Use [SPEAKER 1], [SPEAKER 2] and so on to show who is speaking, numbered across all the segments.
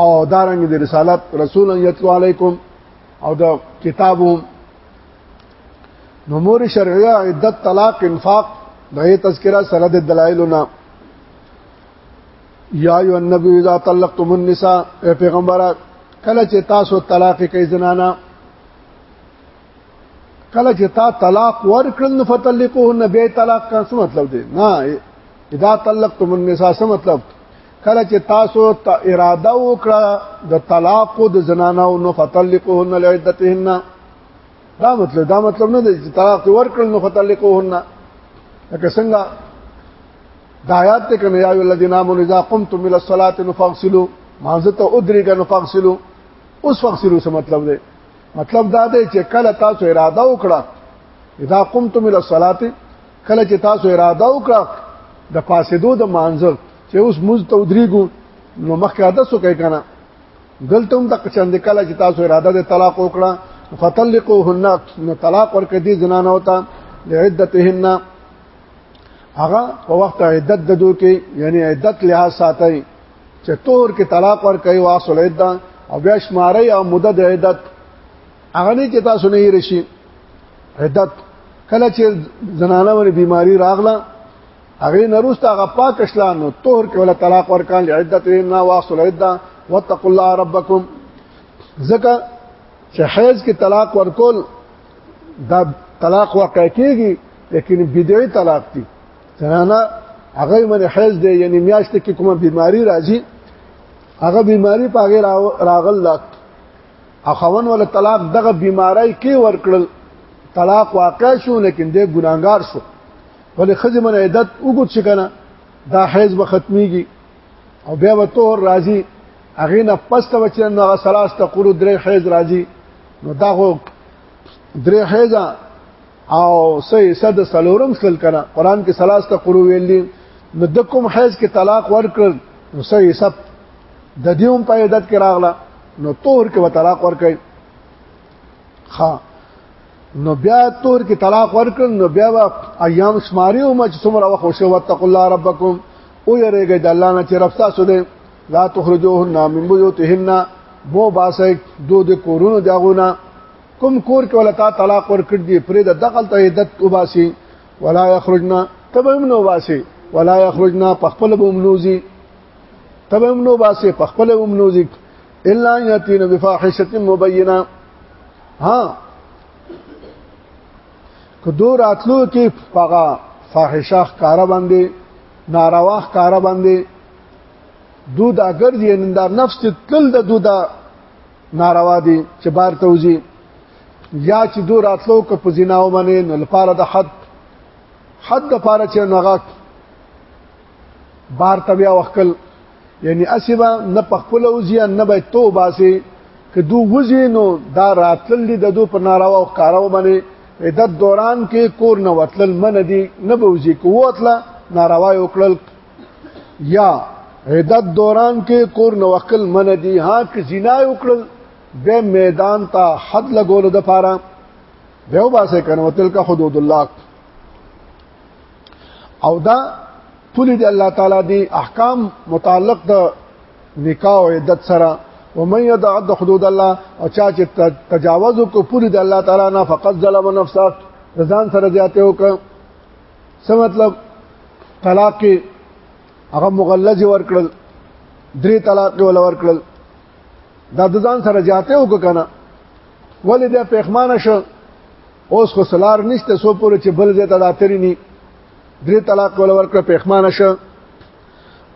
[SPEAKER 1] او دارنګ د رسالت رسول یتلو علیکم او د کتابو نمور شرعیه عدت طلاق انفاق دغه تذکرہ سره د دلایلنا یا ایو النبی اذا طلقتم النساء اے پیغمبر کله چې تاسو طلاق کوي زنانا کله چې تا طلاق ورکړل نو فطلقوهن به طلاق کا څه مطلب دی نه اذا طلقتم النساء څه مطلب کله چې تاسو ته اراده وکړه د طلاق د زنانو نو فطلقوهن لعدتهن دا مطلب دا مطلب نه دی چې طلاق ورکړل نو فطلقوهن لکه څنګه دا آیات ته کنه یا ای الذین آمنوا اذا قمتم الى الصلاه فاغسلوا مانزه ته ادریګ نو فاغسلوا اوس فاغسلوا څه مطلب دی مطلب دا دی چې کله تاسو اراده وکړه اذا قمتم الى الصلاه کله چې تاسو اراده وکړه د فاسدو د مانزه چې اوس موږ ته ودرېګو نو مخکې عادت سو کوي کنه دلته هم د چند کله چې تاسو اراده د طلاق وکړه فطلقوهن نو طلاق ورکړي دي زنانه وتا لعدتهن هغه په وخت عدت د دوی کې یعنی عدت لحاظ ساتي چې تور کې طلاق ورکړي واصل عدت او بیا شماري او مدد عدت هغه نه چې تاسو نه یې رشي عدت کله چې زنانه ور بیماری راغله هغه نروست هغه پاک اسلام نو طهر کې ولا طلاق ورکان لعدت نه واصل عده واتقوا الله ربکم ځکه چې حیض کې طلاق ورکول دا طلاق واقع کیږي لیکن بدعي طلاق دي زنانه هغه من حیض دی یعنی میاشت کې کومه بیماری راځي هغه بیماری په غیر راغل لا اخوان ول طلاق دغه بیماری کې ورکړل طلاق واقع شو لیکن د ګناګار شو ولې خځه من عدت وګت شي کنه دا حیض به ختميږي او بیا به طهر راځي هغه نه پس ته چې نو هغه سلاس ته قول درې حیض راځي نو دا خو درې حیض او سې صد سلورم سل کنه قران کې سلاس ته قول ویل دي نو د کوم حیض کې طلاق ورکړ نو سې سب د دیوم په عدت کې راغله نو طهر کې به طلاق ورکړي ها نو بیا تور کې طلاق ورکړ نو بیا ایام شماري او مچ څومره وخت وشو وتق الله ربکم او یریږي د الله نه چې رب تاسو دې لا تخرجوهن من بيوتهن مو باسه دو د کورونو داغونه کوم کور کې ولتا طلاق ورکړ دی پرې د دغل ته عدت وباسي ولا یخرجنا تبهم نو باسي ولا یخرجنا پخپل بومنوزي تبهم نو باسي پخپل بومنوزي الا یاتین بفاحشه مبینه ها که دو راتلو کې هغه فاحشه ښکارا باندې ناروا ښکارا باندې دو دا ګرځي ان دا نفس تل د دو دا ناروا دي چې بار توزي یا چې دو راتلو که په زنا ومنې نو لپاره د حد حد لپاره چې نغاک بار ته بیا وکل یعنی اسبا نه پخپل اوزی نه به تو باسي کدو وزی نو دا راتل دي ددو په ناروا او کارو باندې د دوران کې کور نه وتل من دي نه به وزی کوتله ناروا یو کړل یا عدت دوران کې کور نو وکل من دي ها ک زنا یو کړل به میدان ته حد لګول د پاره دیو باسه کنه وتل کا حدود الله او دا ټول دی الله تعالی دی احکام متعلق د نکاح او عدت سره ومن يتعد حدود الله او چا چې تجاوز کو پوری د الله تعالی نه فقط ظلم نفسه ځان سره زیاته وک څه مطلب طلاق کې هغه مغلظ ورکړل درې طلاق ول ورکړل دا د ځان سره زیاته وک کنه ولې د پیغمانه شو اوس خو سلار نشته سو پورې چې بل زه تدا تری ني درې طلاق ول ورکړه پېخمانه شه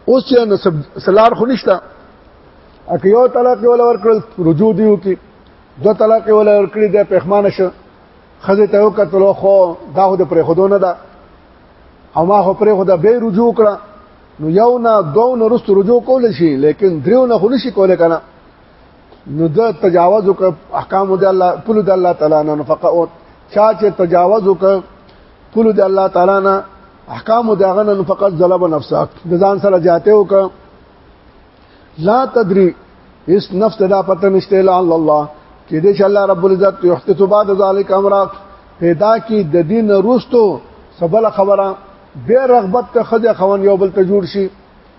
[SPEAKER 1] اوس چې نسب سلار خو نشته اکه یو طلاق ول ورکړل رجوع دیو کې دو طلاق ول ورکړي د پېخمانه شه خزه ته وکړو خو دا خو د پرې خودونه ده او ما خو پرې خو د به رجوع کړه نو یو نه دوه نه رست رجوع کول شي لیکن دریو نه خو نشي کولای کنه نو دا تجاوز وک احکام د الله پول د الله تعالی نه فقط چا چې تجاوز وک پول د الله تعالی نه احکام د هغه نه فقط ظلم نفسه د ځان سره جاته وک لا تدري اس نفس دا پته نشته الا الله کې دې چې الله رب العزت یحتسب بعد ذلک امرا پیدا کی د دین روستو سبل خبره به رغبت ته خځه خوان یو بل ته جوړ شي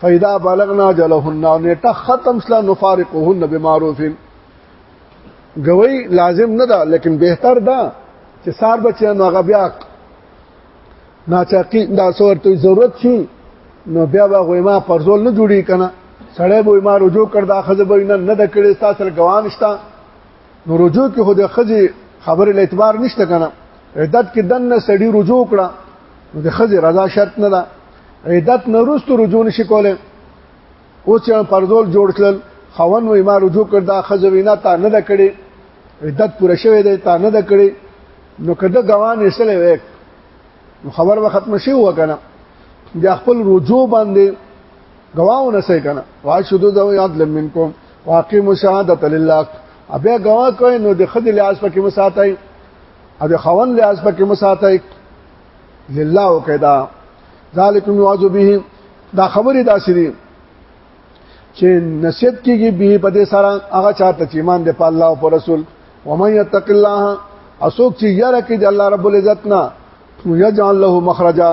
[SPEAKER 1] فاذا بلغنا جلهن نیټه ختم سلا نفارقهن بمعروف گوی لازم نه ده لیکن بهتر ده چې سار بچیان هغه بیا ناچاقی دا سور ته ضرورت شي نو بیا به غویما پرزول نه جوړی کنه سړی به ما رجوع کړ دا خزه به نه نه د کړي تاسو سره ګوان شته نو رجوع کې خو د خزه خبرې له اعتبار نشته کنه عدت کې دنه سړی رجوع کړه نو د خزه رضا شرط نه ده عیدت نورست رجوع نشي کوله او چې پرزول جوړ کړل خون و ما رجوع کړ دا خزوینا تا نه دکړي عیدت پوره شوه دی تا نه دکړي نو کده غوان یې سره وک نو خبر و ختم شي و کنه بیا خپل رجوع باندې گواو نه سي کنه وا شدو دا یاد لمن کوم واقع مشاهده لله ابیا گوا کوي نو د خدای لحاظ پکې مساتای او د خوان لحاظ پکې مساتای لله وکدا ذالک یعذ به دا خبره داسې دي چې نصیحت کیږي به په دې سره هغه چاته چې ایمان دی په الله او پر رسول ومن یتق الله اسوک چې یاره کې د الله رب العزت نه یجعل له مخرجا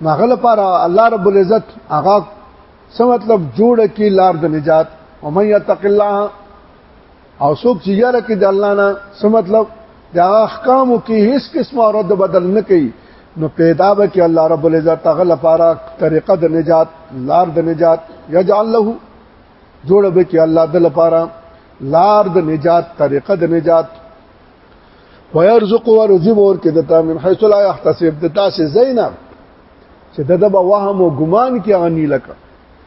[SPEAKER 1] ناغه لپاره الله رب العزت هغه څه مطلب جوړ کی لار د نجات ومن یتق الله او څوک چې یاره کې د الله نه څه مطلب د احکامو کې هیڅ قسم رد بدل نه کوي نو پیدا به کې الله رب العزت تغل لپاره طریقه د نجات لار د نجات یجعل له جوړ به کې الله د لپاره لار د نجات طریقه د نجات ويرزق ورزق ور کې د تامین حيث لا يحتسب د تاسو زینب چې دغه وهم او ګمان کې غنی لکه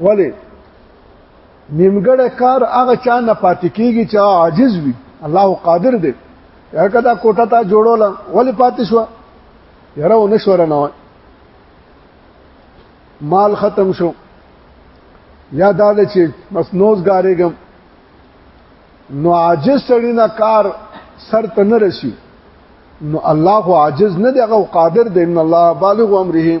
[SPEAKER 1] ولی نیمګړی کار هغه چا نه پاتې کیږي چې عاجز وي الله قادر دی هغه دا کوټه تا جوړول ولی پاتې شو یره و نشور نه مال ختم شو یا دا چې بس نوز ګارېګم نو عاجز سړی نه کار سر ته نه رسی نو الله عاجز نه دی هغه قادر دی ان الله بالغ امره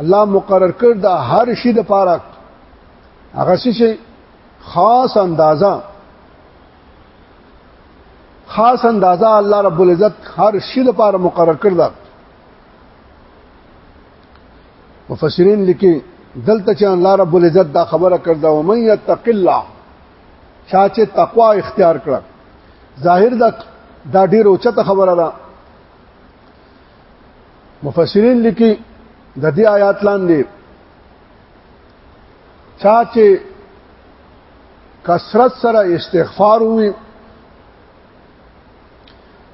[SPEAKER 1] الله مقرر کړ د هر شي د پاره هغه شي خاص اندازا خاص اندازا الله رب العزت هر شي د پاره مقرر کړ دا مفسرین لیکي دلته چې الله رب العزت دا خبره کړدا و من یتق الله چا چې تقوا اختیار کړ ظاهر دا دا ډیر اوچته خبره ده مفسرین لیکي د دې آیات لاندې چا چې کثرت سره استغفار وي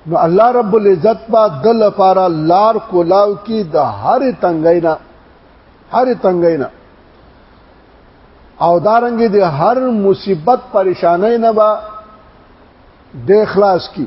[SPEAKER 1] نو الله رب العزت با د لپاره لار کولاو کې د هر تنگینا هر تنگینا او دارنګ د هر مصیبت پریشانای نه با د اخلاص کی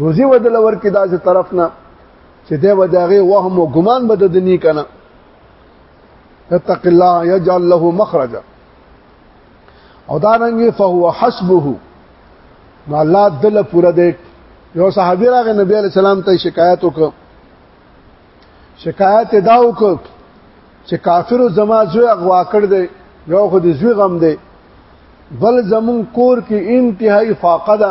[SPEAKER 1] روزي ودل ورکې داسې طرف نه چې دی به دغه وهم او ګمان به د دني کنه اتق الله يجعل له مخرجا او دا رنګي فهو حسبه نو الله دل پوره دی یو صحابي راغی نبی عليه السلام ته شکایت وکړ شکایت دا وکړ چې کافر زما زوی اغوا کړ دی یو خو دې زوی غم دی بل زمون کور کې انتهایی فاقه ده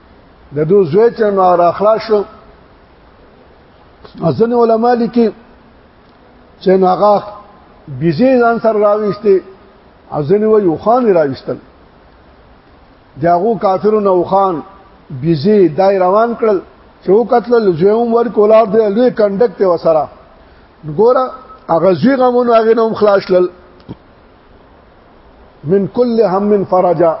[SPEAKER 1] د دو زوی چې نو را خلاص شو ځنې علما لیکي چې نو هغه بيزي ځان سره راويستي ځنې وي یو خان راويستل داغو کافرو نو خان بيزي دای روان کړل چې و قتل لزوم ور کولار دی لوی کنډک ته وسره ګوره هغه زوی غمونو هغه نوم خلاص لل من کل هم فرجا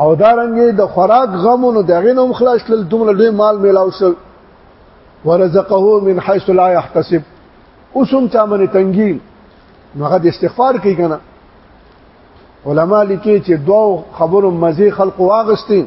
[SPEAKER 1] او دارنګې د خوراک غمونو دغه نوم خلاص کړل دومره لوی مال میلاو شو ورزقه من حيث لا يحتسب اوسم چا من تنګي هغه د استغفار کوي کنه علما لیکي چې دوه خبرو مزي خلق واغستین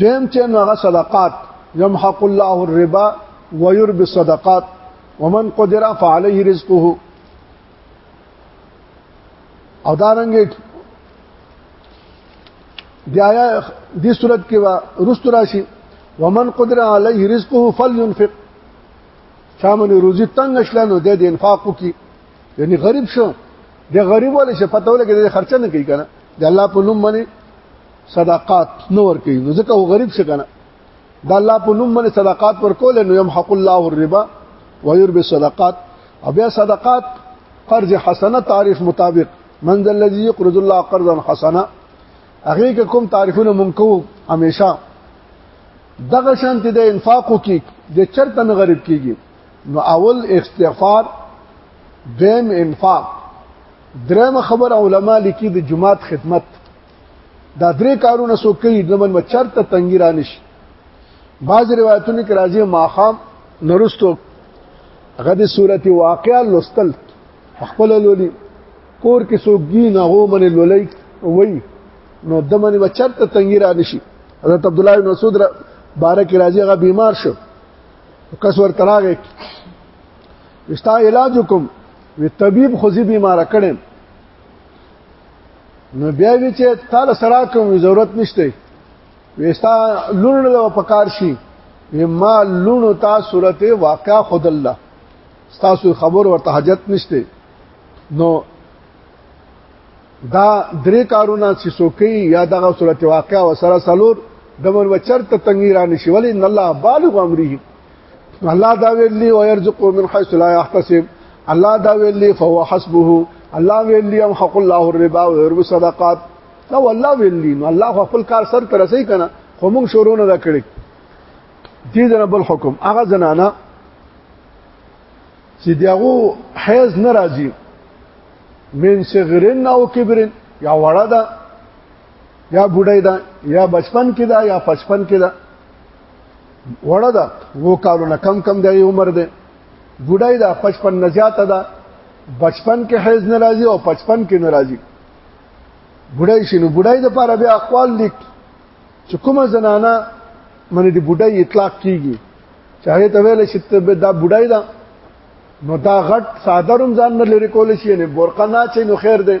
[SPEAKER 1] دویم چې نو هغه صدقات يمحق الله الربا ويربي الصدقات ومن قدر فعليه رزقه او دارنګ دی آیا دی صورت کې وا رست راشي ومن قدر عليه رزقه فلينفق شامن روزي تنگ شلنو د انفاق کی یعنی غریب شو د غریب ولې شه پته ولګي د خرچه نه کوي کنه د الله په نوم باندې صدقات نو ور کوي نو ځکه هو غریب شګنه دا الله په نوم باندې صدقات ورکول نو يم حق الله الربا ويربي الصدقات او بیا صدقات قرض حسنه تعریف مطابق من ذا الذي يقرض الله قرضا حسنا هغه کې کوم تعریفونه مونږ کو همیشه دغه شانت د انفاقو کې د چرته نه غریب کیږي نو اول استغفار دیم انفاق درم خبر علما لیکي د جماعت خدمت دا درې کارونه سو کوي لمن مچرته تنګی رانش بعض روایتونو کې راځي ماخام نرستو غد صورت واقعا لستل خپل لولي کور کې سو ګی نه هو من لولي وای نو دمن مچرته تنګی رانشي حضرت عبد الله بن مسعود بارک راځي هغه بیمار شو کس ور تراغه استا علاج کوم وی طبيب خوځي بیمار کړم نو بیا وی چې تعالی سره کوم ضرورت نشته وستا لون له پکار شي ما لون تا صورت واقع خود الله تاسو خبر ورته حاجت نشته نو دا درې کارونه چې سوکي یا دغه صورت واقع وسره سلور دمن وچرته تنګیران شي ولی ان الله بالغ امره الله دا ویلی او يرزق من حيث لا يحتسب الله دا ویلی فهو حسبه الله ویلی ام حق الله الربا و يرب صدقات دا والله ویلی نو الله خپل کار سر تر رسي کنه خو موږ شروع نه کړی دې جنا بل حکم هغه زنانا چې دیغو حیز نه راځي من صغرن او کبرن یا وړه ده یا بوډۍ ده یا بچپن کې ده یا پچپن کې ده وړه ده وو کالونه کم کم دی عمر دی بډای ده 55 نه زیاته ده بچپن کې حیز ناراضي او 55 کې ناراضي بډای شنو بډای د پاره بیا اقوال لیک چې کومه زنانه منې د بډای اطلاق کیږي چې هغه ته ویل چې دا بډای ده نو دا غټ ساده رمضان نه لري کول شي نه برقه نه چې نو خیر ده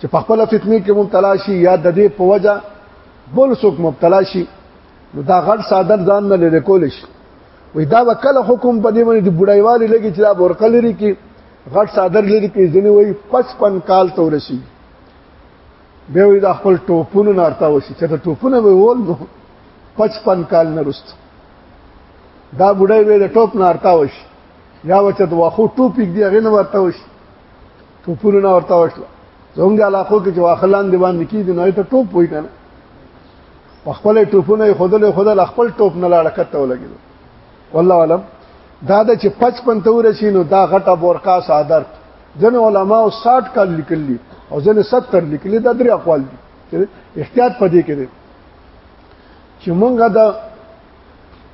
[SPEAKER 1] چې په خپل فتنه کې مبتلا شي یا د دې په وجه بل څوک مبتلا شي نو دا غټ صادر ځان نه لری کول شي وې دا وکله حکم په دې باندې د بډایوالي لګي چې دا ورقه لري کې غټ صادر لري کې ځنی وې 55 کال ته ورسی به وې دا خپل ټوپونو نارتا وشي چې دا ټوپونه به ول نو 55 کال نه رست دا بډای وې د ټوپ نارتا وشي یا وچت واخو ټوپیک دی غنه ورته وشي ټوپونه نه ورته وشله زموږ علاقو کې چې واخلان دی باندې کیږي نو ته ټوپ وای کنه په خپل ټوپونه خودلې خودل خپل ټوپ نه لاړه کته ولګیدو والله علم دا د چې 55 تور شي نو دا غټه بورقا صادر ځنه علما او 60 کال لیکلي او ځنه 70 لیکلي دا درې اقوال دي چې احتیاط پدې کې دي چې مونږه دا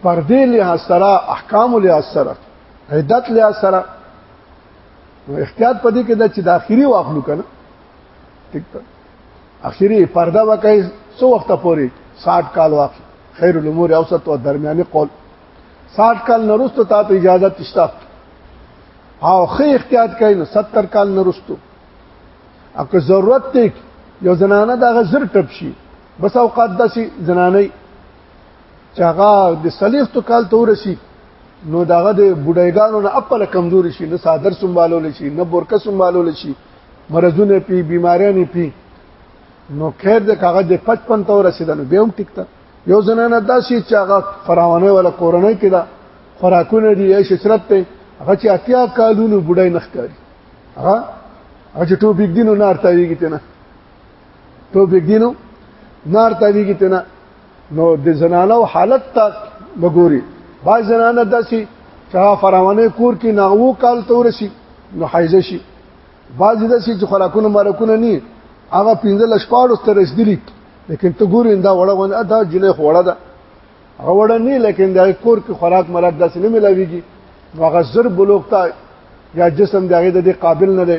[SPEAKER 1] پردې له سره احکام له سره عدت له سره نو احتیاط پدې کې دا چې د اخیری واخلو کنه ټیک ته اخیری پرده وکای سو وخت پورې 60 کال واخلو خیر الامور اوسط او درمیاني قول 60 کال نرستو تا ته اجازه تشتا او خې احتیاط کین 70 کال نرستو اګه ضرورت ته یو زنانه دغه زر ټپ شي بس اوقات داسي زنانه چې هغه د سلیختو کال ته ورسی نو داغه د بډایګانو نه خپل کمزوري شي نه صادر سنبالول شي نه برکه سنبالول شي مرزونه پی بیماریاں پی نو خیر د کاغه د 55 ته رسیدنه به هم ټیکته یو زنانه داسې چې هغه فراوانه ولا کورنۍ کې دا خوراکونه دی یا شرط ته هغه چې اتیا کالونو بډای نخکاری هغه هغه ټوپیک دینو نه ارتاویږي ته نه ټوپک دینو نار تاوی کی تینا نو د زنانه او حالت ته وګوري باز زنانه داسي چې فراوانه کور کې ناغو کال تورسي نو حایزه شي باز داسي چې خوراکونه مرکونه ني هغه 15 شپاړو تر رسیدلی لیکن ته ګورې دا وړه ونه دا جنې خوړه ده هغه وړه نه لیکن دا کور کې خوراک مراد داسې نه ملاويږي نو هغه زر بلوغ ته یا جسم دغه د قابل نه دی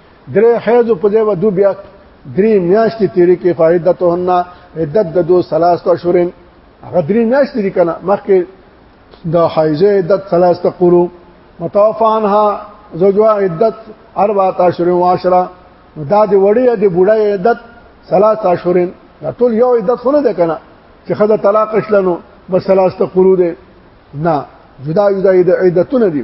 [SPEAKER 1] درې حیض په دې ودو بیا درې میاشتې تیرې کې فائدتهن عدت د دو ثلاثه اشهرن هغه درې میاشتې دي کنه مخکې د حیض عدت ثلاثه قرو متوفانها زوجها عدت اربعه اشهر و عشره دا د وړې د بوډای عدت ثلاثه اشهرن دا ټول یو عدت خونه ده کنه چې خدای طلاق شلنو بس ثلاثه قرو ده نه جدا جدا د عدتونه دي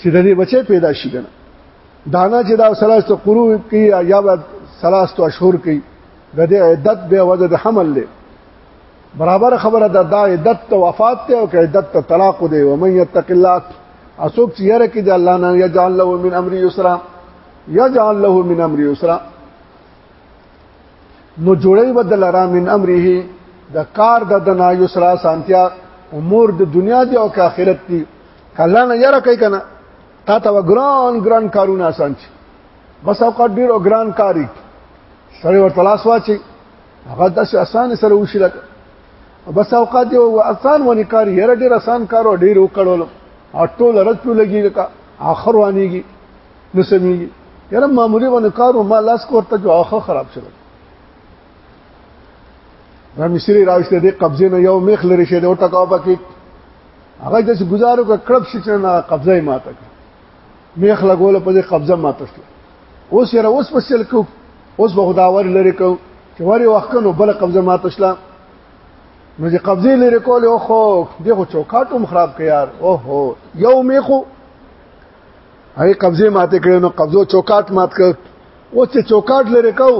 [SPEAKER 1] چې د دې بچي پیدا شي کنه دانا چې دا سلاس ته قرو کې یا به سلاس ته اشهور کې د دې عدت به وجه د حمل له برابر خبره ده دا عدت ته وفات ته او عدت ته طلاق دی و من یتق الله اسوک چې یره کې د الله نه یجعل له من امر یسرا یجعل له من امر یسرا نو جوړي بدل را من امره د کار د دنا یسرا سانتیا امور د دنیا دی او که آخرت دی کله نه یره کوي کنه تا ته ګران ګران کارونه آسان شي بس او کډ ډیر او ګران کاری سره ورته لاس واچي هغه د آسان سره وشي لکه بس اوقات دی او آسان ونی کار یره ډیر آسان کار او ډیر وکړول او ټول رات په لګي لکه اخر وانیږي نه سميږي یاره معمولی باندې کارو ما لاس کوته جو اخه خراب شول را مصری راوښته دې قبضه نه یو میخ لري شه دې او ټکاو پکې هغه د گزارو کا کړب شي چې نه قبضه یې ماته میخ لګول په دې قبضه ماته شو اوس یې اوس په سل کو اوس به خداور لري کو چې وری وخت نو بل قبضه ماته شلا نو چې قبضه لري کول او خو دغه چوکاټ هم خراب کړ یار اوه یو میخو هغه قبضه ماته کړې نو قبضو چوکاټ مات کړ او چې چوکاټ لري کو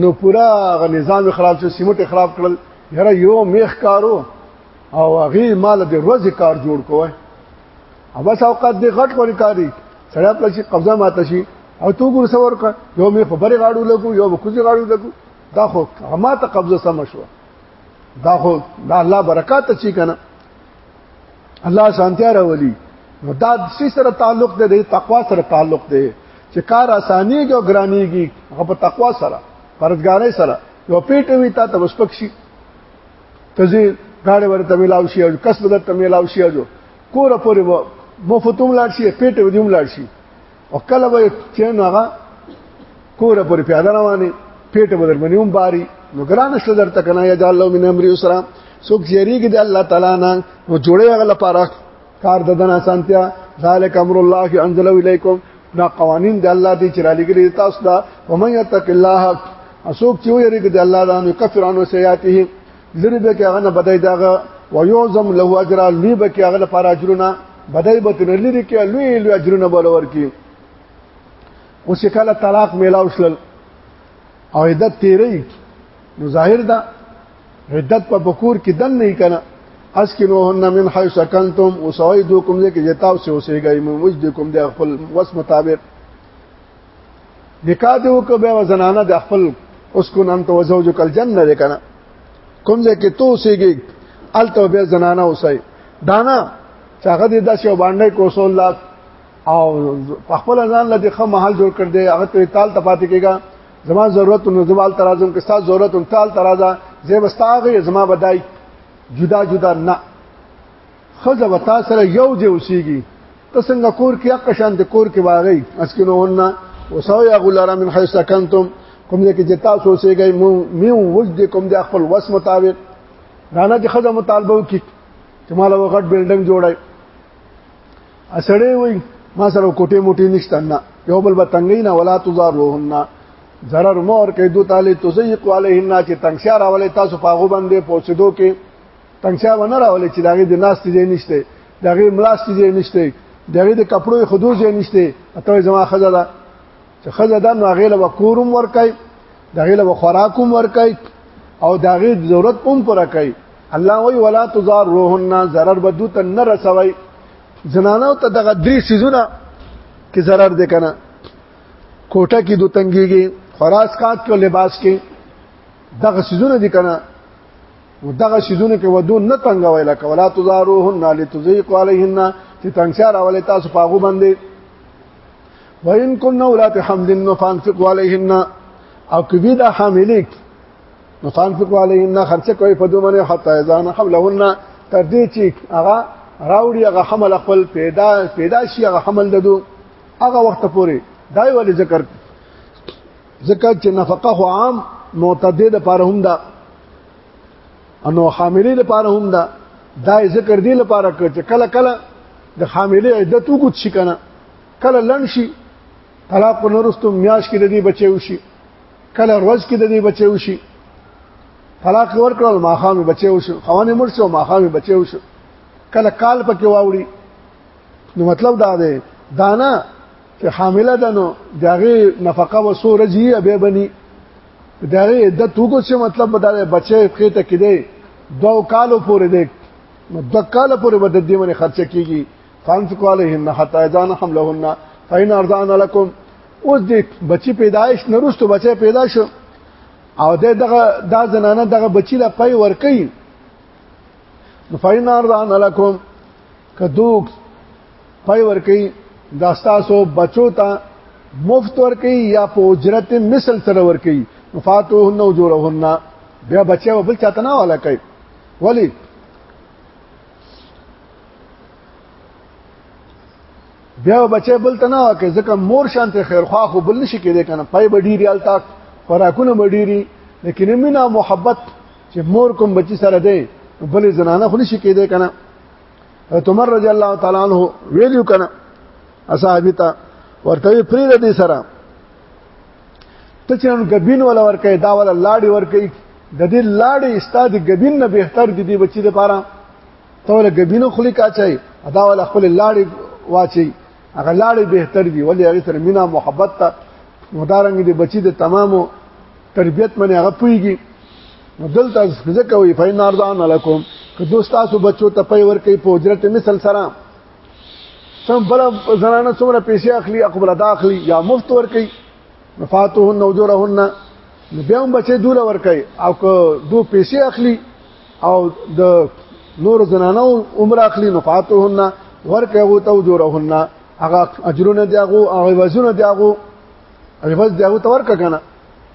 [SPEAKER 1] نو پورا غ نظام خراب شو سیمټ خراب کړل یاره یو میخ کارو او هغه مال د ورځ کار جوړ کوه او بس اوقات دې غټ کوي کاری سړی په شي قبضه ماته شي او تو ګور سور کا یو می خبره غاړو لګو یو کوزي غاړو لګو دا خو ما ته قبضه سم شو دا خو دا الله برکات چی کنه الله سانتیا راولي نو دا سی سره تعلق دی د تقوا سره تعلق دی چې کار اسانيږي او ګرانيږي هغه په تقوا سره پرځګارۍ سره یو پیټ وی تا ته وسپک شي تزي غاړه ورته ملاو شي او کس بدر ته ملاو شي او کور پورې مفتوم لاړ شي پیټ ودیوم لاړ شي او کله به چې نو هغه کور پر پیاده روانه پیټه بدر منیوم باری نو ګران شو درته کنه یا جعل من امر یسرا سوک یریږي د الله تعالی نه نو جوړه هغه لپاره کار ددن آسانتیا ذالک امر الله انزل الیکم دا قوانین د الله دی چې را لګری تاسو دا ومن یتق الله اسوک چې یریږي د الله دا نو کفر عنه سیئاته لری به کې هغه نه بدای داغه ويوزم له اجر لوی به کې هغه لپاره اجرونه بدای به تن لری کې لوی لوی اجرونه بولور کې اوس کله طلاق میلاو شل او عدت تیرې نو ظاهر ده عدت په بکور کې دن نه کنا اسکنوهن من حيث سكنتم وسويدوكم ذکر جتاو سه اوسېږئ موږ دې کوم د خپل وس مطابق نکاح دی وک به زنانه د خپل اوس کو نن تو زوج کل جن نه کنه کوم ځای کې تو سیګي الته به زنانه اوسای دانا چاغه دې داسې باندې کوسو الله او خپل ځان لدی خه محل جوړ کړ دې هغه ته تال تپاتې کېګا زما ضرورت نو زوال ترازم کې ستا ضرورت او تال ترازا زه بستاغه زما بدای جدا جدا نه خزه وتا سره یو ځای اوسېږي ته څنګه کور کې حق شان د کور کې واغی اسکنوهن وسو یا غلارا من حيث سكنتم کوم ځای کې چې تاسو اوسېږئ مو میو وجد کوم د خپل وس مطابق رانا چې خزه مطالبه وکړي چې مال وغټ بلډنګ جوړای اسړې وای ما سره کوټه موټي نشته نه یو بل بتنګی نه ولا تزاروهن zarar مور کې دوه تعالی تزيق عليهن چې تنگشار اوله تاسو پاغو باندې پوسیدو کې تنگسیا ونه راولې چې داغه د ناس ځای نشته داغه ملاس ځای نشته داغه د کپړو خدو ځای نشته اته زما خزه ده چې خزه ده نو هغه له کورم ورکای داغه له خوراکوم ورکای او داغه ضرورت هم پر کوي الله وی ولا تزار روحن zarar بدو ته نه رسوي زنانو ته دغه درې سيزونه کې zarar ده کنه کوټه کې دو تنګيږي خراس کات کې لباس کې دغه سيزونه دي کنه او دغه شیزونه کې ودو نه تنګ ویل کولا تزاروهن لتزيق عليهن چې تنگسیا راولې تاسو پاغو باندې وان كن اولات حمل فانفق عليهن او کوي دا حاملې نو فانفق عليهن خرچه کوي په دوه منه حتا اذان حملهن تر دې چې هغه راوړي هغه حمل خپل پیدا پیدا شي هغه حمل ددو هغه وخت پورې دای ولې ذکر ځکه چې نفقه خو عام معتدی د پاره هم ده انو حاملې د پاره هم ده دا ذکر دی لپاره کړ چې کله کله د حاملې عدت وګت شي کنه کله لن شي طلاق نورستو میاش کې د دې بچي وشي کله روز کې د دې بچي وشي طلاق ورکړل ماخام بچي وشو خوانې مر شو ماخام بچي وشو کله کال پکې واوړي نو مطلب دا دی دانا چې حامله ده نو داغه نفقه وسو رجی به بني داغه عدت وګو چې مطلب بدل بچي خې ته کېده دو کالو پورې دې نو د کالو پورې بد دې باندې خرچ کیږي فانفقوا عليهن حتى اذان حملهن فإن ارضعن لكم اوس دې بچي پیدایش نرستو بچي پیدا شو او د دغه دا زنانه دغه بچی لا پي ورکي فإن ارضعن لكم که دوک پای ورکی دا تاسو بچو ته مفت ورکی یا په اجرت مثل سره ورکی فاتوهن اجورهن بیا بچو بل چاته نه ولا کوي ولی بیا بچي بل ته نه وکي ځکه مور شانته خیرخوا خو بل نشي کېدای کنه پای بډيري التا خوراکونه بډيري لیکن مینا محبت چې مور کوم بچی سره دی بلې زنانه خو نشي کېدای کنه عمر رضی الله تعالی عنہ ویلو کنه اصحاب ته ورته پرې د دې سره ته چې ان غبین ولا ورکه دا ولا لاړی ورکه د دې لاړې استاد غبین نه بهتر دي دي بچی لپاره ته ول غبینو خلی کاچای ادا ول خپل لاړې واچي هغه لاړې بهتر دي ولې هغه سره مینا محبت ته مدارنګ دي بچی د تمامو تربیت منه هغه پويږي نو دلته ځکه وي فین ارضان علیکم که دوست تاسو بچو ته پي ور کوي په اجرت مثل سره سم بل زنانه څومره پیسې اخلي اقبل ادا اخلي یا مفت ور کوي نفاتهن وجورهن نو بیا هم بچي دوله ور کوي او که دو پیسې اخلي او د نور زنانه عمر اخلي نفاتهن ور کوي او ته وجورهن هغه اجرونه دی هغه وزنه دی هغه اې بس دغه تور کنه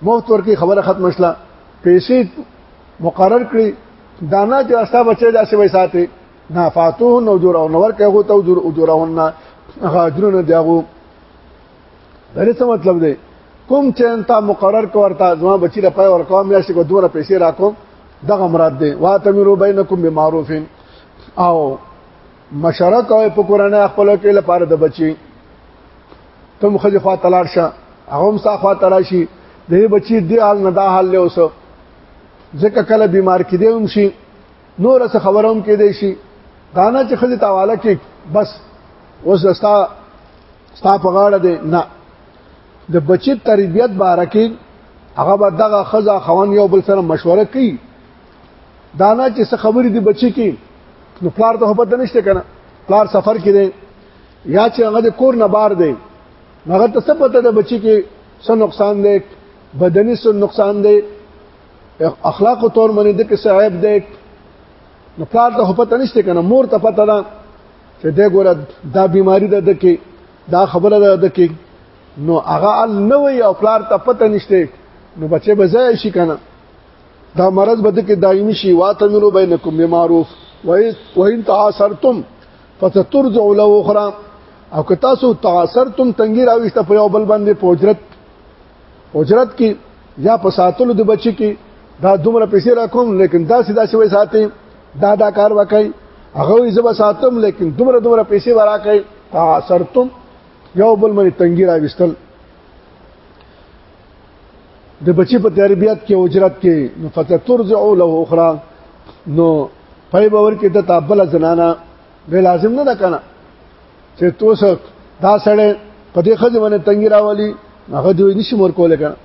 [SPEAKER 1] مفت ورکی خبره ختم شله پیسې مقرر کړی دانا چې استا بچی داسې وای ساتي نه فاتوه نو جوړو نو ورکه هو ته جوړ او جوړونه هغه اجرونه دیغو دغه څه مطلب دی کوم چې تا مقرر کوړتا ځما بچی را پای ور کوم یا شي کو دوه پیسې راکوم دغه مراد دی واتمرو بینکم بمعروفین او مشره کوي په کورنۍ خپل کې لپاره د بچي تم خځه خوا تلار شه هغه هم سا خوا تلار شي د بچي دی حال نه دا حال له اوس ځکه کله بیمار کې دی هم شي نور څه خبروم کې دی شي دانا چې خځه تاواله کې بس اوس ستا ستا په غاړه دی نه د بچی تربیت بارکه هغه به دغه خزا خوان یو بل سره مشوره کوي دانا چې څه خبرې دي بچی کې نو پلار ته هبت نشته کنه پلار سفر کې دی یا چې هغه د کور نه بار دی هغه ته څه پته ده بچی کې څه نقصان دی بدني څه نقصان دی اخلاق او تور باندې د کې څه عیب دی نو پلار ته هبت نشته کنه مور ته پته ده چې دا ګوره دا بیماری ده د کې دا خبره ده د کې نو هغه ال نه وي او پلار ته پته نشته نو بچي بځای شي کنه دا مرض بده کې دایمي شي واتمنو بینکم بمعروف وان تعاصرتم فترجع له اخرى او که تاسو تعاصرتم تنګي راويسته په یو بل باندې پوجرت اجرت کې یا په ساتلو د بچی کې دا دومره پیسې را کوم لیکن دا سیدا شوی ساتي دا دا کار وکړي هغه یې زب ساتم لیکن دومره دومره پیسې ورا کوي تعاصرتم یو بل منی تنګي راويستل د بچی په تربيت کې او اجرت کې نو فتترجع له اخرى نو پای باور کې د تابل زنانا به لازم نه ده کنه چې توس دا سړی په دې خځه باندې تنګي راولي هغه دوی نشي مور کوله کنه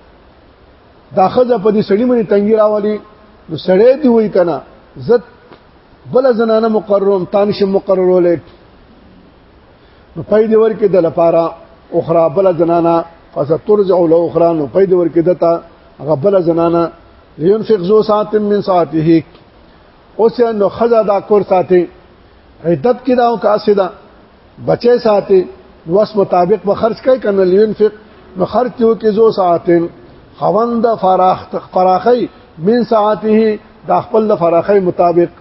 [SPEAKER 1] دا خځه په دې سړی باندې تنګي راولي نو سړی دی وای کنه زت بل زنانه مقررم تانش مقررولې نو پای دی ورکه د لپاره اخرى بل زنانا فسترجع له اخرى نو پای دی ورکه دتا هغه بل زنانا لينفق ذو ساعت من ساعته اوس نو خزا دا کور ساتي عدت کې دا او کاسدا بچي ساتي وس مطابق به خرج کوي کنه لينفق نو خرج یو کې ذو ساعتين خوند فراخ فراخي من ساعته د خپل فراخي مطابق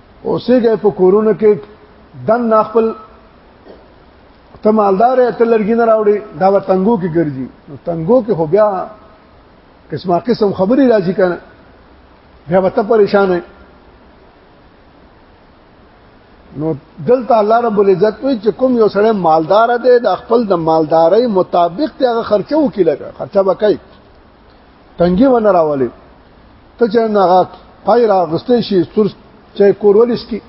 [SPEAKER 1] اوسېږي په کورونو کې دن نه خپل ته مالدار ته لرګي نه راوړي دا و تنګو کې ګرځي نو تنګو کې خو بیا قسمه قسم خبري راځي کنه بیا به ته پریشان یې نو دلته الله رب العزت وی چې کوم یو سړی مالدار دی د خپل د مالدارۍ مطابق ته هغه خرچه وکړي لګه خرچه وکړي تنګي ونه راولي ته چې ناغه پای راغستې شي ستور چې کورولش کی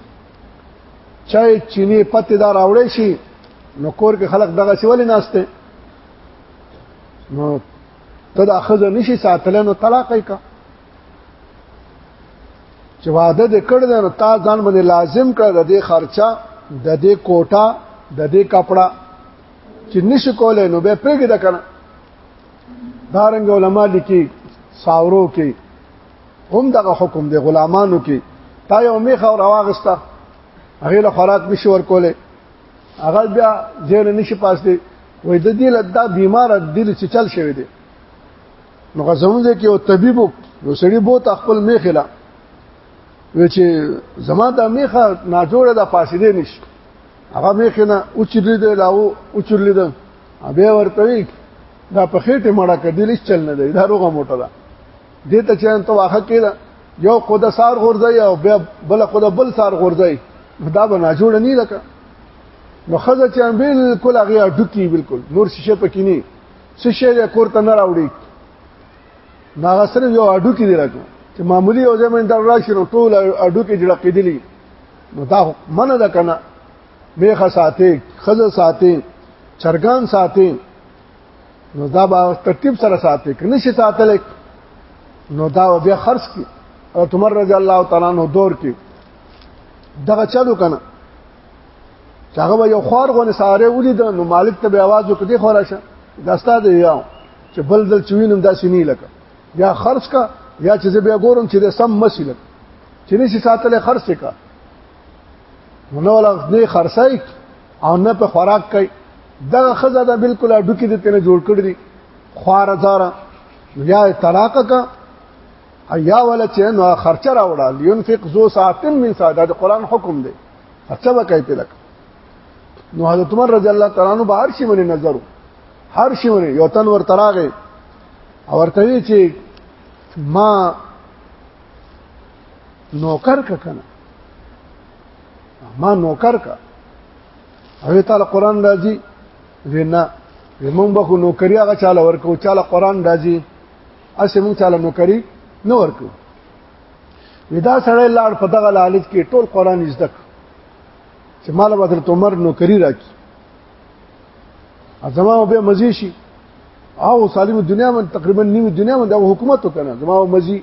[SPEAKER 1] چای چینه پته دار راوړې شي نو کور کې خلک دغه څه ولې ناشته نو ته د اخذ نشي ساتل نو طلاق یې کا چې وعده دې کړ دې نو تا ځان باندې لازم کړ د دې خرچه د دې کوټه د دې کپڑا چې نشي کولای نو به پرګې د کنه دارنګ علما لیکي ساورو کې هم دغه حکم دی غلامانو کې تا یو میخه او رواغستا هغه له خوراک نشي ورکولې هغه بیا زیر نشي پاسته وې د دې لدا بیمار د دې چې چل شوی دی نو غزمون دې کې او طبيب نو سړي بو تخپل میخلا و چې زما د میخه ناجوړه د پاسې دی نشي هغه میخنه او چرلی دی لاو او چرلی دی ابه ورته وی دا په خېټه مړه کدل چل نه دی دا روغه موټه ده دې ته چې ته واخه کړه یو خود سار غورځي او بیا بل خود بل سار غورځي دا به نه جوړ نه لکه نو خزه چې بالکل هغه ډکی بالکل نور شیشه پکې نه شیشه د کور ته نه راوړي ناغه سره یو اډو کې دی راکو چې معمولی او زمين در راشي نو ټول اډو کې جړه کېدلی نو دا منه ده کنه میخه ساتي خزه ساتي چرګان ساتي نو دا به ترتیب سره ساتي کنه شي ساتل نو دا بیا خرج کی او تمر رضی الله تعالی نو دور کې دغه چلو کنه هغه یو خور غونه ساره ولید نو مالک ته به आवाज وکړي خو راشه دا ستاد یو چې بل دل چوینم دا سینې لکه یا خرج کا یا چې بیا ګورم چې سم مسیل چې نشي ساتل خرج کا نو ولا نه خرڅای او نه په خوراک کوي دا خزه دا بالکل اډو کې د تنه جوړ کړی دي خوار زارا یا طلاق کا ایا ولا چې نو خرچ راوړه لینفق ذو ساعت من ساعت د قران حکم دی خرچ وکای په لک نو حضرت عمر رضی الله تعالی عنہ بهر شي باندې نظر هر شي باندې یو تن ور تراغه او ورته چې ما نوکر کنه ما نوکر کا هغه تعالی قران راځي وینا موږ به نوکری هغه چاله ورکو چاله قران راځي اسه موږ چاله نوکری نه ورکو ودا سره لاړ په دغه لالچ کې ټول قران زده چې مال به حضرت عمر نوکری راکړي ازما به مزي شي او سالم دنیا من تقریبا نیو دنیا من د حکومت وکنه زما مزي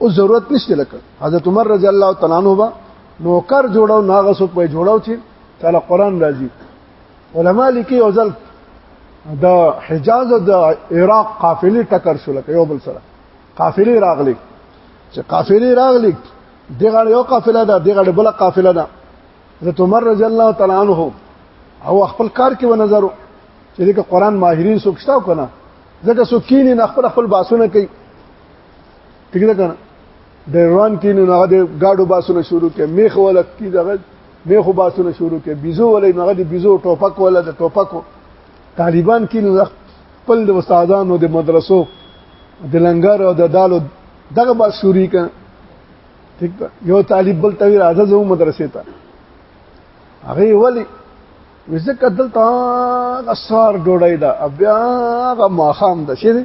[SPEAKER 1] او ضرورت نشته لکه حضرت عمر رضی الله تعالی عنہ با نوکر جوړاو ناغه سو په جوړاو چې تعالی قران راځي علما لیکي او ځل د حجاز او د عراق قافلې ټکر شو لکه یو بل سره قافلې راغلي چې قافلې راغلي دغه یو قافله ده دغه بل قافله ده حضرت عمر رضی الله تعالی عنہ او خپل کار کې و نظر چې دغه قران ماهرین څوک شته کنه ځکه څوک کینی نه خپل خپل باسونه کوي ٹھیک ده کنه د روان کینو نه د گاډو باسونه شروع کې میخ ولا کی دغه میخو باسونه شروع کې بيزو ولا نه د بيزو ټوپک ولا د ټوپکو طالبان کینو خپل د استادانو د مدرسو د لنګر او د دالو دغه باس شروع کړه ٹھیک ده یو طالب بل ته راځه زو مدرسې ته هغه ولی وزکه دلته اسوار ډوړای دا بیا غ ماخام ده شه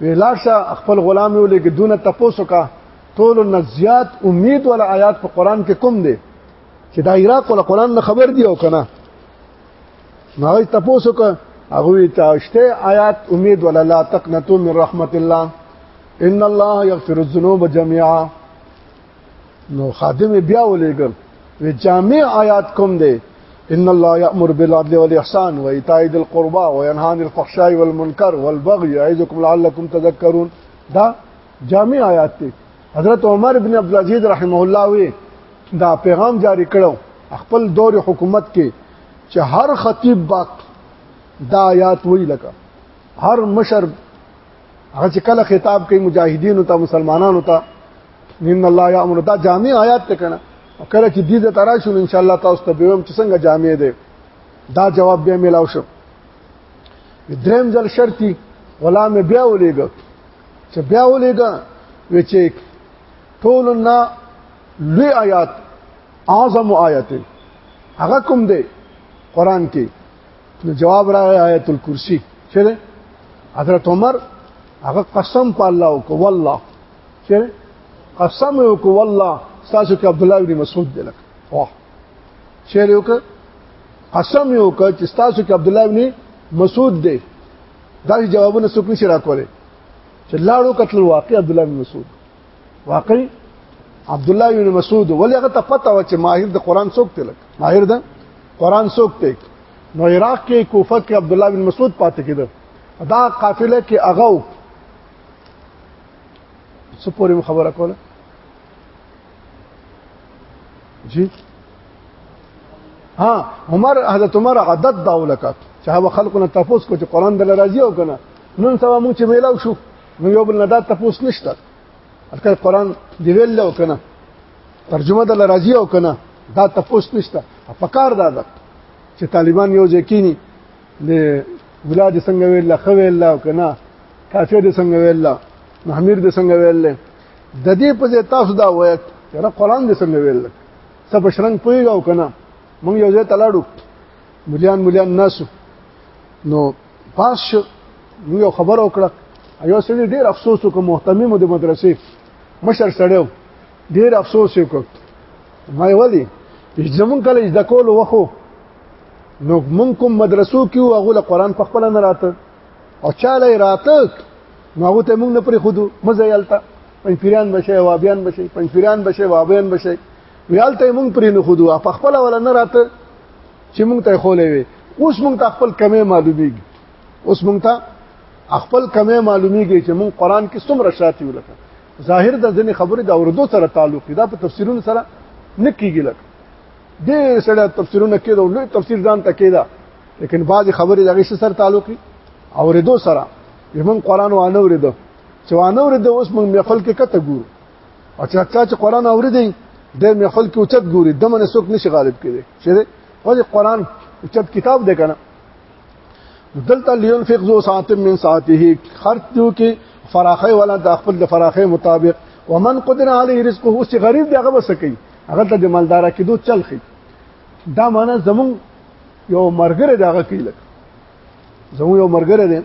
[SPEAKER 1] ویلارشه خپل غلام یو لګ دونه تپوسو کا ټول نزيات امید ولا آیات په قران کې کوم دي چې دا عراق ولا قران نه خبر دی او کنه نو تپوسو کا هغه تاشته آیات امید ولا لا تقنطوا من رحمت الله ان الله يغفر الذنوب جميعا نو خادم بیا ولېګل و جامع آیات کوم دی ان الله یامر بالعدل والاحسان وایتاء ذی القربى وینها عن الفحشاء والمنکر والبغي یعظکم لعلکم تذکرون دا جامع آیات دی حضرت عمر ابن عبد العزيز رحمه الله وی دا پیغام جاری کړو خپل دور حکومت کې چې هر خطیب باک دا آیات وی لکه هر مشر هغه چې کله خطاب کوي مجاهدینو ته مسلمانانو ته ان الله یامر دا جامع آیات ته کنه کله چې دې ته تراشو ان شاء الله تاسو ته بهم چې څنګه جامع دی دا جواب بیا ملاو شو دریم ځل شرطي ولا مې بیا ولېګ چې بیا ولېګ و چې ټولنا لوی آیات اعظم آیات هغه کوم دی قران کې نو جواب راغی آیت الکرسی چې حضرت عمر هغه قسم په الله او کو والله چې قسم یو کو والله تاسو کې عبد الله بن مسعود دی لکه واه شعر یو قسم یو کو چې تاسو کې عبد الله بن مسعود دی دا جوابونه څوک نشي راکوله چې لاړو قتل واقع عبد الله بن مسعود واقعي عبد الله بن مسعود ولې هغه ته پته و چې ماهر د قران څوک دی لکه ماهر ده قران څوک دی نو عراق کې کوفه کې عبد الله بن مسعود پاتې کېده دا قافله کې اغاو څه پورې خبره کوله جی ها عمر حضرت عمر عدد دا ولکات چې هغه خلکو نه تاسو کو چې قران دل راضي او کنه نن سبا موږ چې ویلاو شو نو یو بل نه دا تاسو نشته الکه قران دی ویل او کنه ترجمه دل راضي او کنه دا تاسو نشته په کار دا ده چې طالبان یو ځکینی د ګلا د څنګه ویل لا خوي لا کنه کافی د څنګه ویل لا محمیر د څنګه ویل د دې په ځای تاسو دا وایي چې را قران د څنګه ویل سب شرنګ پویګاو کنه مونږ یو ځای تلاړو مليان مليان ناسو نو پاس نو یو خبر وکړه یو سړي ډیر افسوس وکړ محتمم د مدرسې مشر سړیو ډیر افسوس وکړ ما ویلي زمون کله د کول وخو نو مونږ کوم مدرسو کې هغه له قران په خپل نه راته او چاله راته نو هغه ته مونږ نه پرې خودو مزه یالتا پنځپیران بشي وابیان بشي پنځپیران بشي وابیان بشي ویالته مونږ پرې نه خودو په خپل ولا نه راته چې مونږ ته خولې وي اوس مونږ ته خپل کمې معلومیږي اوس مونږ ته خپل کمې معلومیږي چې مونږ قران کې څومره شاتي ولکه ظاهر د ځنې خبره د اوردو سره تعلق دا په تفسیرونو سره نکیږي لکه ډېر سره تفسیرونه کېدو لوی تفسیر ځان ته کېدا لیکن بعضی خبرې دغه سره تعلق دي او ردو سره یمن قران وانه ورده چې وانه ورده اوس موږ محفل کې کته ګورو او چې چا چې قران اوریدي د محفل کې اوچت ګوري د منه څوک نشي غالب کېږي چې وځي قران اوچت کتاب دی کنه دلته لیون فقه ذو ساعت من ساعته خرج جو کې فراخه ولا د خپل د فراخه مطابق ومن قدر علی رزقه اوس غریب دی هغه وسکي هغه ته د مالدار کېدو چل خي دا معنی زمون یو مرګره داغه کې لک زمون یو مرګره دی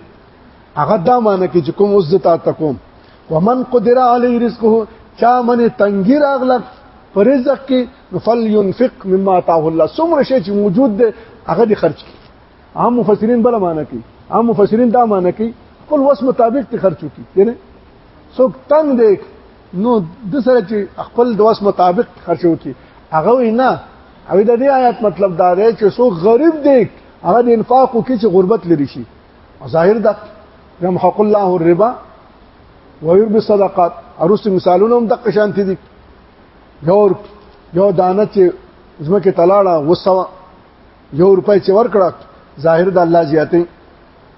[SPEAKER 1] هغه دا معنی کې چې کوم عزت تکوم ومن قدر علی رزقه چا من تنګی راغله پر رزق کې نفل ينفق مما تعه الله څومره شی چې موجود دی هغه دي خرج کی عام مفسرین بل معنی کوي عام مفسرین دا معنی کوي خپل وس مطابق ته خرچو کی یعنی څوک تنگ دی نو د سره چې خپل د واس مطابق خرچ وکي هغه نه او د دې آیات مطلب دا دی چې سو غریب دی هغه د انفاق وکي چې غربت لري شي ظاهر ده رحم حق الله الربا ويربي الصدقات ارست مثالونه هم دغه شان دي یو یو دانه چې زمکه تلاړه وسو یو روپۍ چې ورکړه ظاهر د الله زیاتې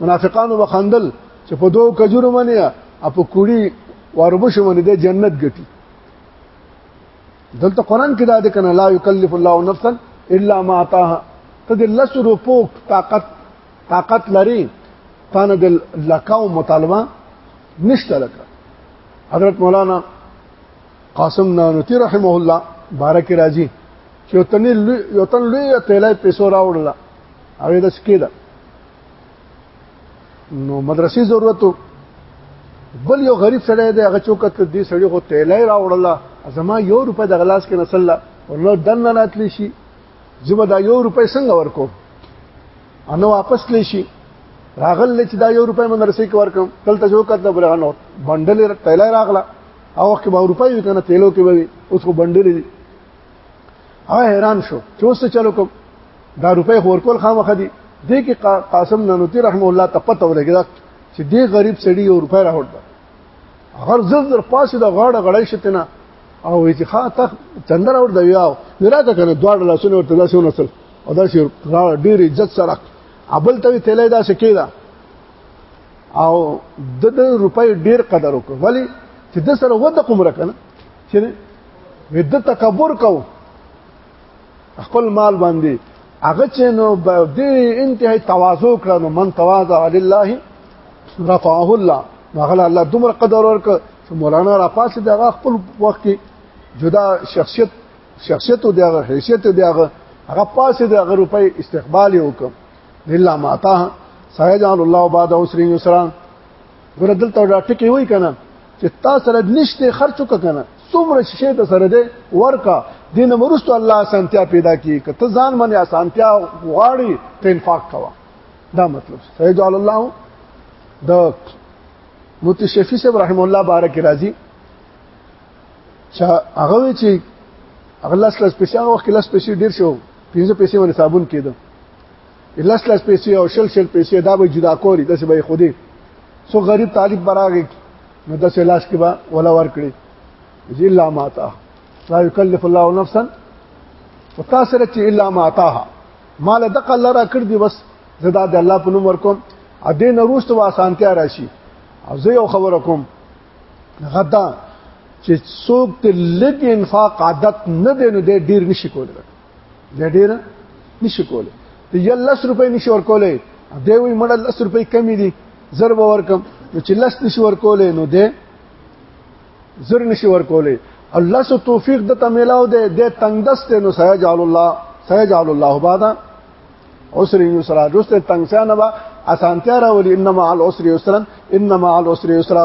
[SPEAKER 1] منافقانو وخندل چې په دوه کجورو باندې اپ کوړي وربشو باندې د جنت ګټي دلته قران کې دا د کنه لا یکلف الله نفسا الا ما اتاها ته د لس روپو طاقت طاقت لري تانه د لکاو مطالبه نشته لکه حضرت مولانا قاسم نانوتی رحمه الله بارک راضی چې یو تن لوی یو تن لوی تیلای پیسو راوړل او دا سکیده نو مدرسې ضرورت بل یو غریب سړی دی هغه چوکت دې سړی خو تیلای راوړله زما یو روپۍ د غلاس کې نسله ورنو دن نه راتلی شي زما دا یو روپۍ څنګه ورکو انو واپس لې شي راغل چې دا یو روپۍ مدرسې کې ورکم دلته جو کتل برانو بندل تیلای راغله او وخت به روپۍ وکنه تیلو کې به اوس کو بندل دي هغه حیران شو چې اوس چلو کوم دا روپې خور کول خامخ دي دې کې قاسم نانوتی رحم الله ته پته ولګی چې دې غریب سړی یو روپې راوړل هغه زر زر پاسه د غاړه غړای شته نه او چې خا تخ چندر اور د یاو وراګه کنه دواړه لاسونه ورته لاسونه سره او دا شي ډیر عزت سره ابل ته تلې دا سکیدا او د د روپۍ ډیر قدر وکړ ولی چې د سره ود قوم رکنه چې وده تکبر کو خپل مال باندې هغه چې نو دې انتهای تواضع کړو نو من تواضع لله رفعه الله هغه الله دومره قدر ورک چې مولانا را پاسه دغه خپل وخت کې جدا شخصیت شخصیت او دغه حیثیت دغه هغه پاسه دغه روپۍ استقبال وکړ لله ماتا سيجعل الله بعد عسر يسرا ګور دلته ټکی وای کنه چې تا سره نشته خرچو کنه څومره شي ته سره ده ورکا دین مرستو الله اسانتیا پیدا کی که ته ځان باندې اسانتیا غواړي ته انفاق کوا دا مطلب سيجعل الله د مفتی شفیع صاحب رحم الله بارک راضی چې هغه چې هغه لاس لاس پیسې هغه وخت لاس پیسې ډیر شو پنځه پیسې باندې صابون کېدو لس لس پیسې او شل شل پیسې دا به جدا کولی داسې به خودي سو غریب طالب براغی نو داسې لاس کې به ولا ور کړی الا ما تا لا یکلف الله نفسا وتاسره چې الا ما تاها مال دق الله را کړ دی بس زدا د الله په نوم ورکوم ا دې نروست و اسانتیا راشي او زه یو خبر کوم غدا چې څوک ته لګ انفاق عادت نه دی نو ډیر نشي کولای دا ډیر نشي کوله ته یل لس روپۍ نشي ورکولې دی وی مړه لس روپۍ کمی دي زر به ورکم نو چې لس نشي ورکولې نو دی زر نشي ورکولې الله سو توفیق د تملاو دی د تندست نو سيجعل الله سيجعل الله بعد عسر یسرا رسته تنگسانه با اسانتیا راولي انما العسر یسرا انما العسر یسرا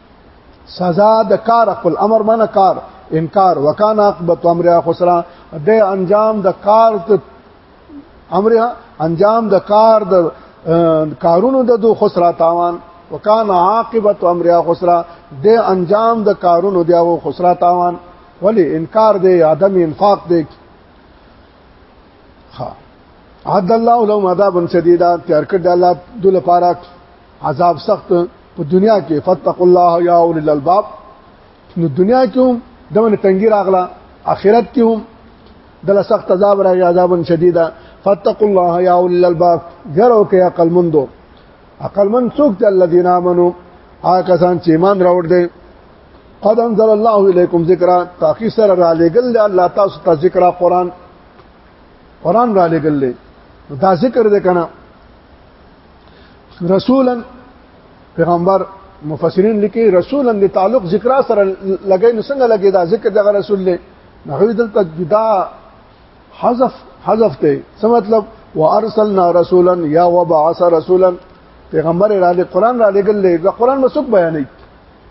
[SPEAKER 1] سزا د کار خپل امر منه کار انکار وکانا عقبت امر خسرا د انجام د کار ته امر انجام د کار د کارونو د دو خسرا تاوان وکانا عاقبت امر خسرا د انجام د کارونو د او خسرا تاوان ولی انکار دی عدم انفاق دی ها عد الله لهم عذاب شدیدا تیار کړ د الله دله پاره عذاب سخت په دنیا کې فتق الله یا اول الالباب نو دنیا کې هم دمن تنګی راغله اخرت کې هم دله سخت عذاب راغی عذاب شدیدا فتق الله یا اول الالباب غرو کې عقل مندو عقل مند څوک چې الذين امنوا هغه کسان چې ایمان راوړ دي قد انزل الله الیکم ذکر تاکي سره را لګل الله تاسو ته ذکر قرآن قرآن را لګل دا ذکر دې کنه رسولا پیغمبر مفسرین لیکي رسولا د تعلق ذکر سره لګي نو څنګه لګي دا ذکر دغه رسول له نو دلته جدا حذف حذف ته څه مطلب وارسلنا رسولا یا وبعث رسولا پیغمبر را لې قران را لګل له قران مسوک بیانې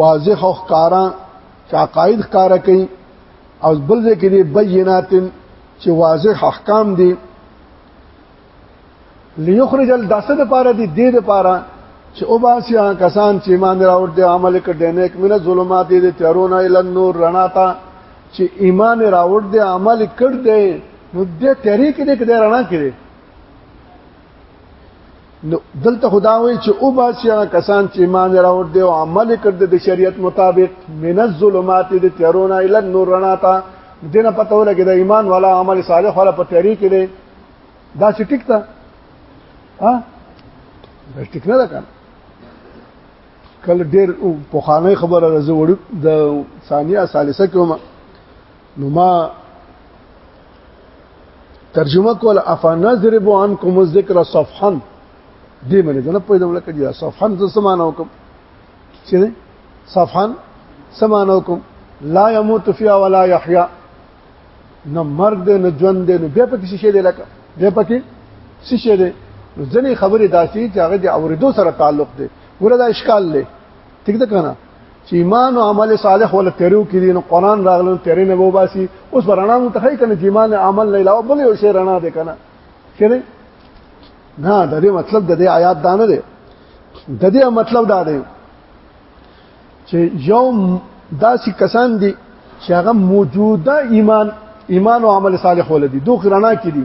[SPEAKER 1] واضح او ښکارا چې عقاید ښکارا کوي او بل ځای کې دی بینات چې واضح احکام دي ليخرج الداسه د پاره دي د د پاره چې او باسي کسان چې ایمان راوړ دي عمل کړي دي نیک من ظلمات دي تیارونه ال نور رڼا ته چې ایمان راوړ دي عمل کړي دي نو د تیرې کې د رڼا کې نو دلته خدا وی چې او باسیا کسان چې ایمان راوړ دی او عمل کړ د شریعت مطابق من الظلمات د تیرونا ال نور رڼا تا دینه پته ولګی د ایمان والا عمل صالح والا په تیری کې دی دا چې ټیک تا ها دا ټیک نه ده کنه کله ډیر په خانه خبره راځي وړو د ثانیه ثالثه کې نو ما ترجمه کول افنذرب عنکم الذکر صفحا دې باندې کنه په دې لکه دې صفحا څه سمانه وکم چې صفحا سمانه وکم لا يموت فيها ولا يحيى نه مرګ دې نه ژوند دې نه بیا پکې شي دې لکه بیا پکې شي دې ځنې خبره داسي چې هغه د اوریدو سره تعلق دی ګوره دا اشکال دی ټیک ده کنه چې ایمان او عمل صالح ول تیرو کې دي نو قران راغلو تیرې نه وو باسي اوس ورنا متخی کنه چې ایمان عمل نه علاوه بل یو شی رڼا ده کنه چیرې نه د دې مطلب د دې آیات دانه ده د دې مطلب دا ده چې یو داسې کسان دي چې هغه موجوده ایمان ایمان او عمل صالح ولدي دوه رڼا کې دي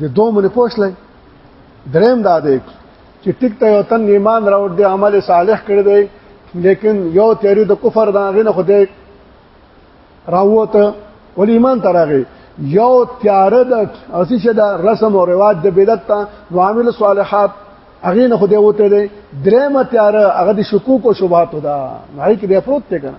[SPEAKER 1] د دوه منې پوښلې دریم دا دی چې ټیک ته یو تن ایمان راوړ دی عمل صالح کړ دی لیکن یو تیری د کفر دا غنه خو دی راووت ول ایمان ترغه یو تیار د اسی شه د رسم او رواج د بدعت ته معامل صالحات اغه نه خو دی وته دی دریم تیار هغه د شکوک او شبهات ده نه کې دی پروت دی کنه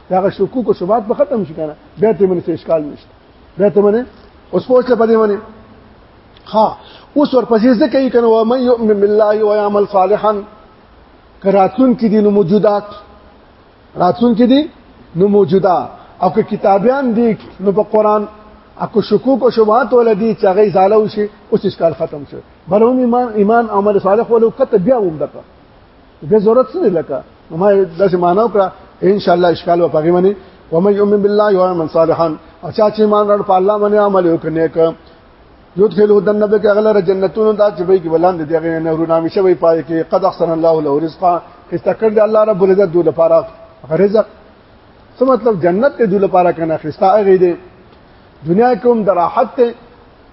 [SPEAKER 1] دا شکوک او شبات به ختم شي کنه بیا ته منې اشکال نشته بیا ته منې اوس پوه څه پدې منې ها اوس ورپسې څه کوي کنه و من يؤمن بالله ويعمل صالحا کراتون کې دي نو موجودات راتون کې دي نو موجوده او که کتابیان دي نو په قران اكو شکوک او شبهات ولدي چې هغه زاله وشي اوس اشکال ختم شي بلوم ایمان ایمان عمل صالح ولو کته بیا ومدته به ضرورت څه لکه ما داسې مانو کړه ان شاء الله اشکال و پغی منی و من یؤمن بالله و من صالحا اچھا چې مان رړ په الله باندې عمل وکنه ک یدخلوا النبي کغلر جنتون دا چې به کې بلند دي هغه نه رونه مشه وي پای کې قد احسن الله له رزقا استقر دی الله رب العزت دوی لپاره رزق څه مطلب جنت ته دوی لپاره کنه خستا هغه دی دنیا کوم دراحت ته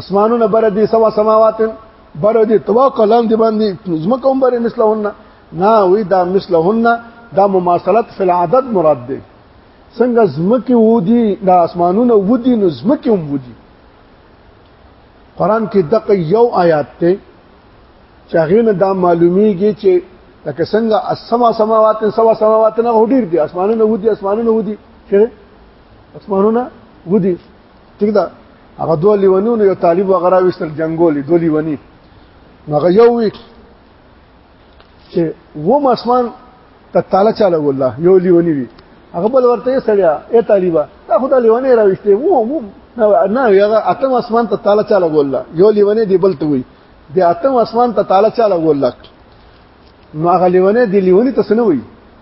[SPEAKER 1] اسمانونه بر دي سوا سماوات بر دي توا کلام دي باندې زمکه هم بر مثلهن نه وی دا مثلهن دا مماثلت فی العدد مراد دی څنګه زمکه ودی دا اسمانونه ودی نو زمکه هم ودی قران کې دغه یو آیات ته چې هغه نه دا معلومیږي چې لکه څنګه اسما سماوات سما سماوات نه هډیر دي اسمانونه ودی اسمانونه ودی چې اسمانونه ودی ٹھیک ده هغه دوه لیونونو یو طالب وغیرہ وشتل جنگولي دوه لیونی هغه یو وی چې و مسمان ته تعالی چاله والله یو لیونی وی هغه بل ورته سړیا اے طالبہ دا خدای لیونی راوښته وو مو نه نه هغه اتم اسمان ته تعالی چاله والله یو لیونی دی بل ته وی دی اتم اسمان ته تعالی چاله والله نو هغه لیونه دی لیونی ته نه وي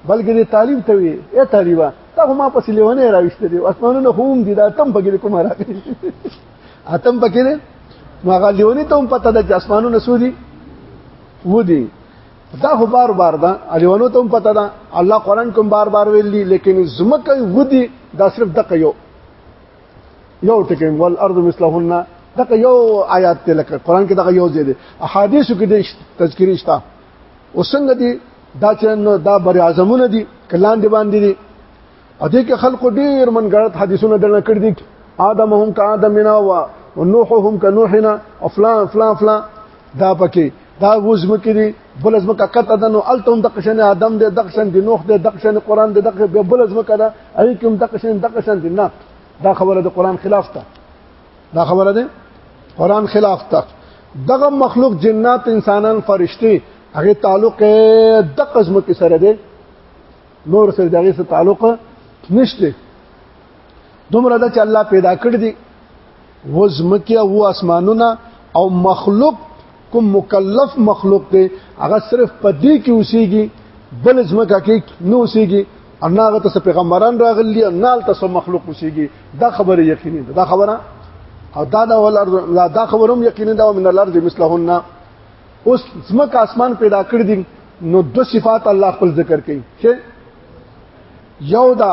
[SPEAKER 1] بلکې د طالب ته وي اے طالبا تا ما پسې لیونه راوښته دی اسمانونه هم دي دا تم پکې کوم راغلی اتم پکې نه نو هغه لیونی ته هم پته ده چې اسمانونه سودي ودی دا خو بار بار ده الیونو ته هم پته ده الله قران کوم بار بار ویلی لیکن زمکه ودی دا صرف دقه یو یو ټکی ول ارض مثلهن دغه یو آیات ته لکه قران کې دغه یو ځای دی احادیثو کې د تذکری شته وسنګ دي دا چې دا بر اعظمونه دي کلان دی باندې دي ا دې کې خلق ډیر من غلط حدیثونه دلنه کړ دي آدم هم کا آدمنا و نوح هم کا نوحنا افلان افلان افلان دا پکې دا وزم کې دی بل ازم کا کته د نو التم دقشن ادم د دقشن د نوح د دقشن قران د دقشن به بل ازم کړه اي کوم دقشن دقشن د نه دا خبره د قران خلاف ده دا خبره ده قران خلاف ده دغه مخلوق جنات انسانان فرشتي هغه تعلق د قسم کې سره ده نور سره دغه سره تعلق نشته دومره د چې الله پیدا کړ دي وزمکه او اسمانونه او مخلوق کوم مکلف مخلوق دی هغه صرف پدې کې اوسېږي بل زمکه کې نو اوسېږي ان هغه ته پیغمبران راغلي ان هغه ته مخلوق اوسېږي دا خبره یقیني ده دا خبره او دا دا ولر دا خبروم یقیني ده من الارض مثلهن اوس زمکه اسمان پیدا کړ دي نو دو صفات الله خپل ذکر کوي چې یو دا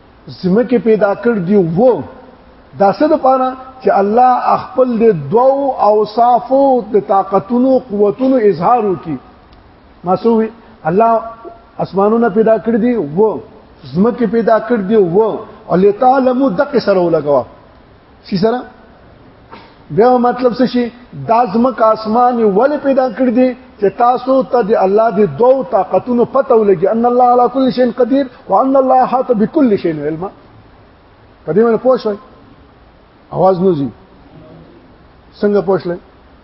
[SPEAKER 1] زمکه پیدا کړ دی وو دا څه د پاره چې الله خپل د دوو اوصافو د طاقتونو قوتونو اظهار وکي مسوي الله اسمانونه پیدا کړ دي و زمکه پیدا کړ دي و او لتعلمو دقه سره ولګوا سی سره بیا مطلب څه شي دا زمک اسمان ولې پیدا کړی دي چې تاسو ته د الله د دوو طاقتونو پته ولګي ان الله على كل شيء قدير وان الله حاط بكل شيء علما په دې باندې پوه شئ اواز نوځي څنګه پوه شئ